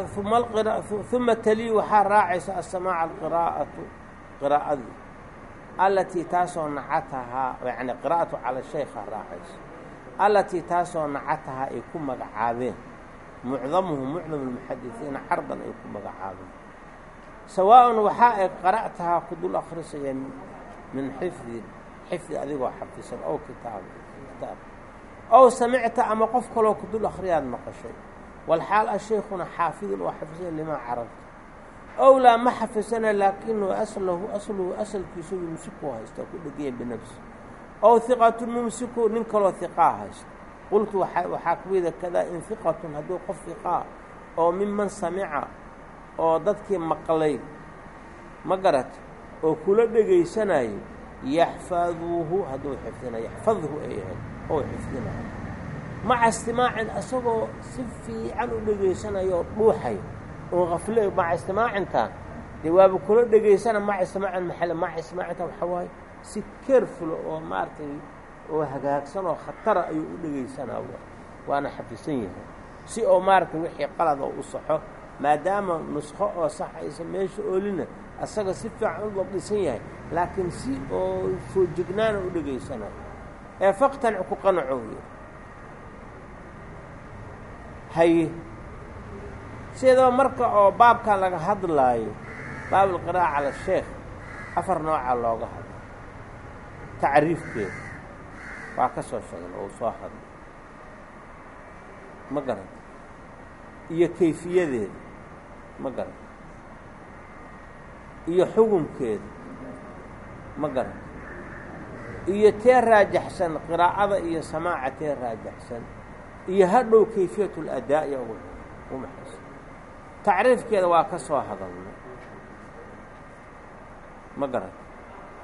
uma talii waxaa raacaysa asamaaca alqiraa'atu qiraa'adii allatii taasoo nacatahaa yani qiraa'atu cala shaykha raacaysa allatii taasoo nacatahaa ay ku magacaabeen mucdamuhu mucdam almuxadisiina cardan ay ku magacaabeen sawaaءan waxaa ay qara'tahaa ku dul akrisaya min xifdin xifdi adigoo xafisan ow kitaab kitaab ow samicta ama qof kaloo ku dul akriyaad maqashay walxaal a shaykhuna xaafidun oo xafisan limaa carabta ow laa ma xafisana laakinahu aslahu asluhu asalkiisu yumsiku haysta ku dhegaya binafsi ow hiqatun mumsiku nin kaloo hiqaa haysta qultu waxaa kamida kadaa in hiqatun hadduu qof hiqaa oo miman samica oo dadkii maqlay ma garat oo kula dhegaysanayay yaxfaduuhu hadduu xifdinayo yaxfadhu ay ahayd ou xifdinayo maca istimaacin isagoo si fiican u dhegaysanayo oo dhuuxayo oo kafle maca istimaacinta dee waaba kula dhegaysana maca istimaacin maxale maca istimaacinta waxaa waaye? Si careful oo maaragtay oo hagaagsan oo khatara ayuu u dhegaysanaa waana xafisan yahay. Si oo maaragtay wixii qalad oo u saxo maadaama nuskho oo sax aysan meesha oolina asaga si fiican u dabdhisan yahay laakiin si oo foojignaana u dhegaysanayo ee faqtanic ku qanaco haye sidaba marka oo baabkan laga hadlaayo baab alqiraa'a cala sheekh afar noocaa looga hadla tacriifkeeda waa ka soo sheegna oo soo hadla ma garanta. Iyo kayfiyadeeda ma garanta. Iyo xukunkeeda ma garanta. Iyo tee raajaxsan qiraa'ada iyo samaaca tee raajaxsan iyo hadhow kayfiyat ugu maxaysan tacriifkeeda waa ka soo hadalna. Ma garanta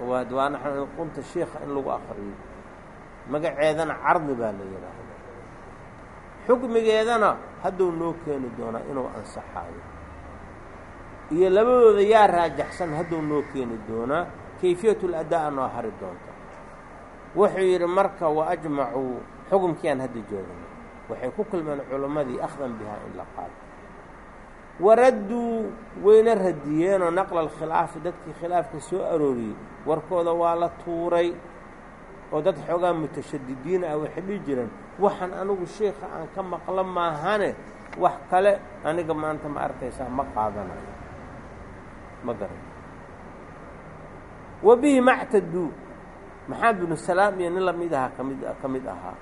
waa diwaanaxan qunta shiika in lagu akriyo magaceedana cardi baa la yidhaahda xukmigeedana hadduu noo keeni doonaa inuu ansaxaayo. Iyo labadooda yaa raajaxsan hadduu noo keeni doonaa kayfiyat اladaa noo hari doonta. Wuxuu yidhi marka waajmacuu xukumkiiaan hadda joogna waxay ku kulmeen culimmadii akhdan bihaa in la qaato waradduu wayna radiyeenoo naqla alkhilaafi dadkii khilaafka soo arooriyey warkooda waa la tuuray oo dad xoogaa mutashadidiin ah waxay dhihi jireen waxaan anigu sheikha aan ka maqlo maahane wax kale aniga maanta ma arkaysaa ma qaadanayo. Ma garan. Wa bihi mactaduu maxamed binu salaam iyo nin la mid ahaa ka mid ka mid ahaa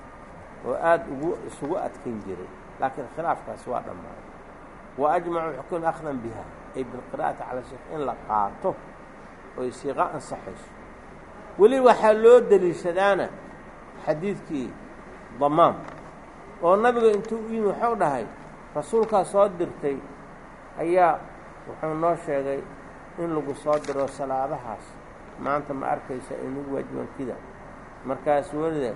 oo aada ugu isugu adkayn jiray laakiin khilaafkaasi waa dhammaaday wa ajmacuu xukun akhdan biha ay bilqira'ati cala sheekh in la qaato oy siiqo ansaxayso. Weli waxaa loo deliishadaana xadiidkii damaam oo nabiga intuu u yimi waxuu dhahay rasuulkaa soo dirtay ayaa wuxuu noo sheegay in lagu soo diro salaadahaas. Maanta ma arkaysa inagu waajibankida markaas welida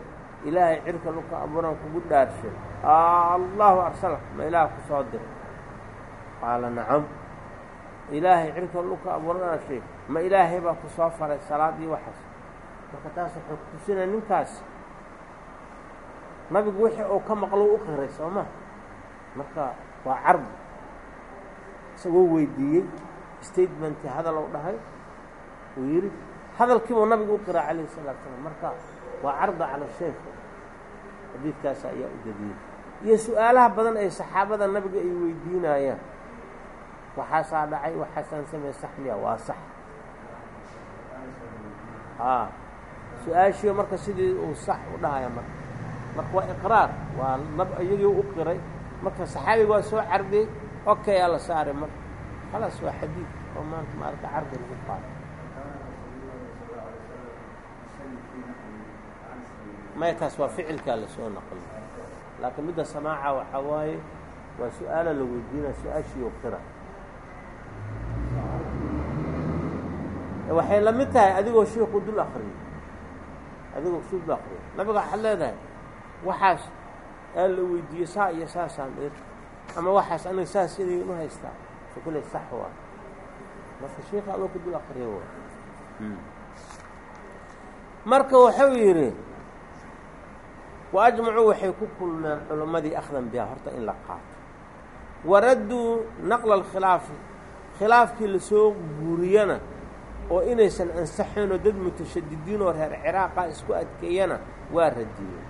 ilaahay cirka luka abuuran kugu dhaarshay allahu arsalak ma ilaah ku soo diray qaala nacam. Ilaahay cirka luka abuuran dhaarshay ma ilaahay baa ku soo faray salaad iyo waxaas? Marka taas wuxuu kutusinaya ninkaas. Nabigu wixii uu ka maqlo u qiray soo ma? Marka waa cardi isagoo weydiiyey statementi hadalow dhahay. Uu yidhi hadalkiibuu nabigu u qiraa calayhi salatu slam marka waa carda cala sheekh xadiidkaas ayaa u dadiyey iyo su'aalaha badan ay saxaabada nabiga ay weydiinayaan. Waxaasaa dhacay waxaasaan samey sax waa sax. A su'aashii marka sidii uu sax u dhahaya marka. Marka waa iqraar. Waa nab iyagii u qiray. Marka saxaabiga waa soo carbiyey okay aa la saaray marka. Khalaas waa xadiid. Oo maanta maarata cardi lagu qaado maya taas waa ficilkaa la soo naqli laakiin midda samaaca waxaa waaye waa su'aala la weydiinaya su'aashiiyo qira waxay la mid tahay adigoo shiiku dul akriyo adigoo shii dul akriyo nabiga waxaad leedahay waxaas aa la weydiiyey saa iyo saasaan ir ama waxaas aniga saas inay u haystaa so kule sax waa. Marka shiika adoo ku dul akriyo wa marka wuxuu yidhi wa ajmacuu waxay ku kulmeen culimmadii akhdan biha horta in la qaato waradduu naqla alkhilaafi khilaafkii la soo guuriyana oo inaysan ansaxayn oo dad mutashadidiin oo reer ciraaqa isku adkeeyana waa radiyey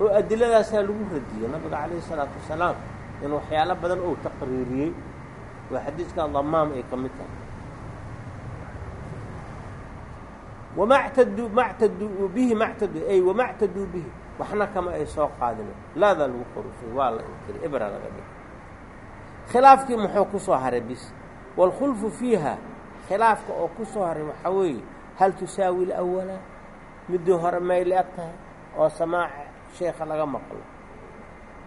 oo adiladaasaa lagu radiyey nabiga calayhi isalaatu wasalaam in waxyaalo badan ou taqriiriyey waa xadiidka damaam ay ka mid tahay wama mactaduu bihi mactaduu ay wama ctaduu bihi waxna kama ay soo qaadine laadaa lagu qorufay waa la inkiri ibra laga dhig khilaafkii muxuu ku soo haray bis? Waalkhulfu fiiha khilaafka oo ku soo haray waxaa weeye hal tusaawi lawala midii hore may la eg tahay? Oo samaaca sheekha laga maqlo.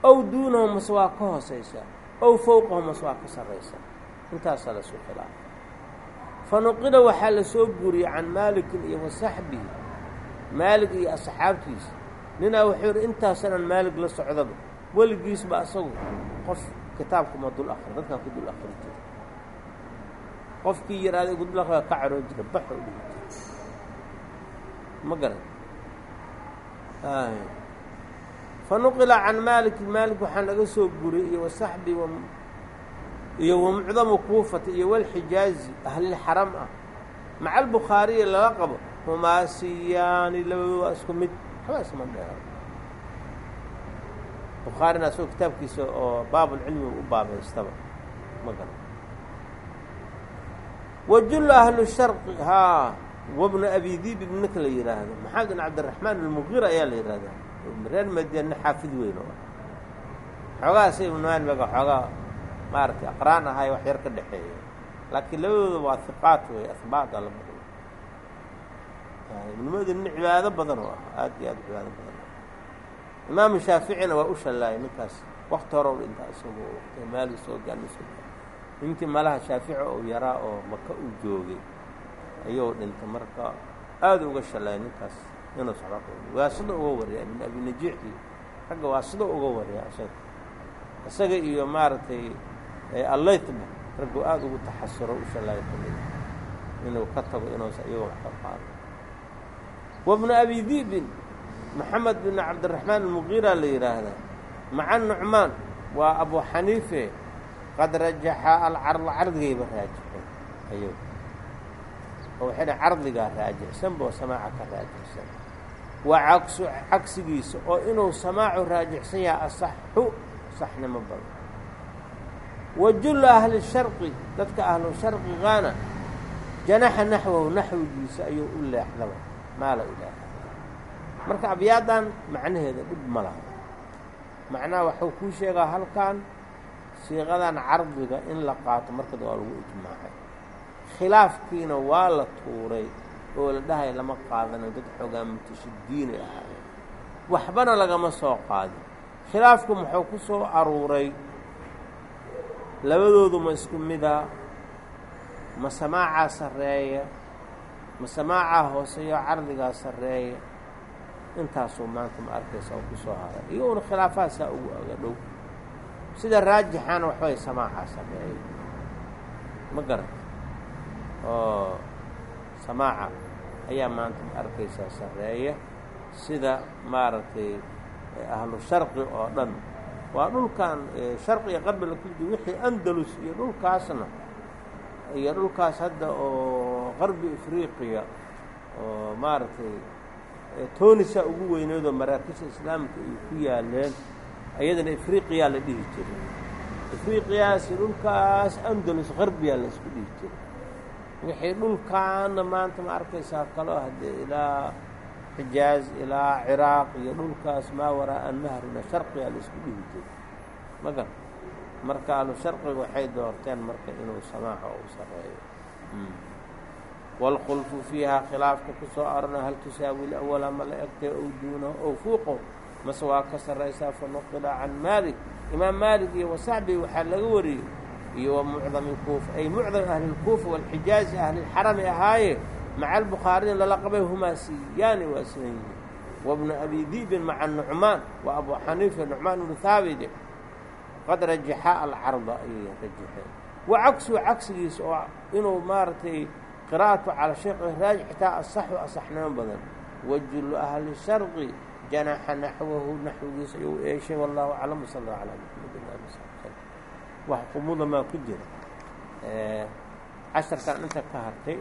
Ow duunahu mase waa ka hoosaysaa ow fowqahu mase waa ka sarraysaa intaasaa lasuu khilaafay. Fa nuqila waxaa la soo guuriyey can maalikin iyo wasaxbihi maalig iyo asxaabtiisa ninaa wuxuu yidhi intaasanan maalig la socdaba weligiisba asagu qof kitaabka ma dul akri dadkaa ku dul akri jira. Qofkii yidhahda igu dul akri waa ka caroon jira baxo dhihi jira. Ma garan. Fa nuqila can maalikin maalik waxaa naga soo guriyey iyo wasaxbi iyo wamucdamu kuufata iyo walxijaazi ahlilxaram ah. Maca albukhaariya lala qabo humaasiyaani labadooda waa isku mid waxba isma dheero bukhaarina asagoo kitaabkiisa oo baabulcilmi u baabaystaba ma garan wajullu ahlu sharqi haa wabnu abi diib ibninka la yidhaahdo maxamed bin cabdiraxmaan almugiira ayaa la yidhahdaa reer madiana xaafid weyn oo xoogaas ibnumaanbaga xoogaa maaragtay aqraan ahay wax yar ka dhexeeya laakiin labadooda waa hiqaat wey ahbaata la ibnimadi nin cibaado badan oo ah. Aad iyo aad cibaado badan. Imaamu shaaficina waa u shallaayay ninkaas. Wakti hore u dhintaa isagu waqti maali soo gaali soo gaal ninkii malaha shaafici oo yaraa oo maka u joogay ayuu dhintay marka aada uga shallaayay ninkaas inuu socdo. Waa sida uga wariya ibn abi najiix iyo ragga waa sida uga wariya isaga isaga iyo maaragtay allaytba raggu aada ugu taxasuro u shallaaya ka mid inuu ka tago inuusa iyagoo wax ka qaado wabnu abi diibin maxamed bin cabdiraxmaan almugiira la yidhaahdaa maca nucmaan waa abu xaniife qad rajaxa alcard cardigayba raajixeen ayuu oo waxay cardigaa raajixsan boo samaaca ka raajixsan waa cagsu cagsigiisa oo inuu samaacu raajixsan yahay asaxu saxnimo badan wa jullu ahli sharqi dadka ahlu sharqigaana janaxa naxwahu naxwigiisa ayuu u leexdaba maala ilaaha marka abyaadan macnaheeda dhib ma laha. Macnaha waxuu kuu sheegaa halkan siiqadan cardiga in la qaato markada waa lagu ijmaacay. Khilaafkiina waa la tuuray oo la dhahay lama qaadanayo dad xoogaa mutashadiinay ahaayeen. Waxbana lagama soo qaadin. Khilaafku muxuu ku soo aruuray labadoodu ma isku mida ma samaacaa sarreeya ma samaacaa hooseeyo cardigaa sarreeya intaasuu maanta ma arkaysa oo ku soo haray. Iyaguna khilaafahaasaa ugu aga dhow. Sida raajixaana waxbay samaacaa sarreeya ma garata oo samaaca ayaa maanta ma arkaysaa sarreeya. Sida maaragtay ahlu sharqi oo dhan. Waa dhulkan sharqi iyo qarbiga kuldi wixii andalus iyo dhulkaasna. Iyo dhulkaas hadda oo qarbi afriqiya oo maaragtay toonisa ugu weyneedoo maraakisha islaamka ay ku yaaleen ayadana afriqiyaa la dhihi jiray. Afriqiyaasi dhulkaas andalus qarbiyaa la isku dhihi jiray. Wixii dhulkaana maanta ma arkaysaa kaloo haddee ilaa xijaaz ilaa ciraaq iyo dhulkaas maa waraaa nahrina sharqiyaa la isku dhihi jiray. Magan marka ahlu sharqiga waxay doorteen marka inuu samaaxo u sareeyo wاlkhulfu fiiha khilaafka ku soo arona hal tusaawi lawala ma la egtay ow duunahu ow fuuqo mase waa ka sarraysaa fanuqila can maalik imaam maalik iyo wasacbi waxaa laga wariyey iyo wa mucdami kuufa ay mucdam ahli اlkuufa wاlxijaazi ahlilxarami ahaaye maca albukhaariyin lala qabay humaa siyaani waa sidan yihiin wabnu abi diibin maca nucmaan wa abu xaniifa nucmaan ibnu haabide qad rajaxa alcarda ayay rajaxeen wa cagsuhu cagsigiisa oo inuu maaragtay qira'atu cala sheekh raajix xitaa asaxu asaxnimo badan wajulu ahli sharqi janaxa naxwahu naxwigiisa ayuu eeshay wallahu aclam sal alla calaa slm wax qumuda maa ku jira casharkan inta ka hartay